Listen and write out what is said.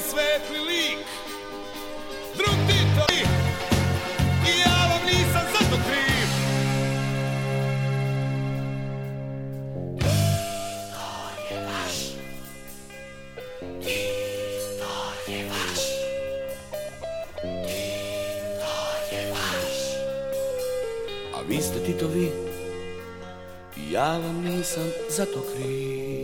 svetli lik. Drug Tito I ja vam nisam zato kriv To je vaš Tito je vaš Tito je vaš A vi ste Titovi I ja vam nisam za to kriv.